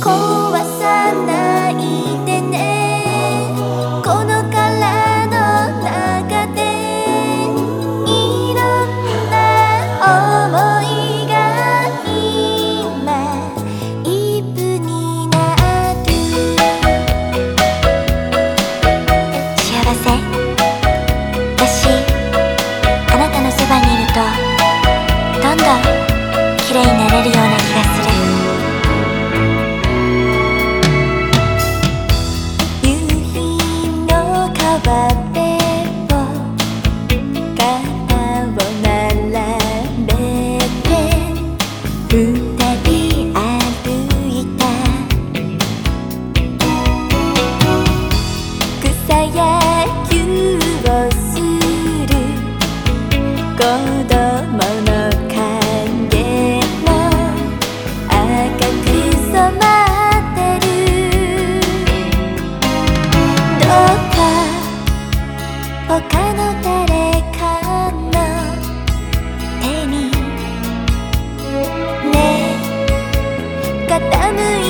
壊さない他の誰かの手にね傾い